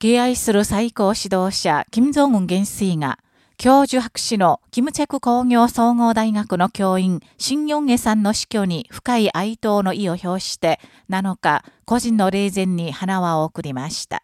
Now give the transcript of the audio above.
敬愛する最高指導者、金正恩元帥が、教授博士のキムチェク工業総合大学の教員、シン・ヨンゲさんの死去に深い哀悼の意を表して、7日、個人の霊前に花輪を送りました。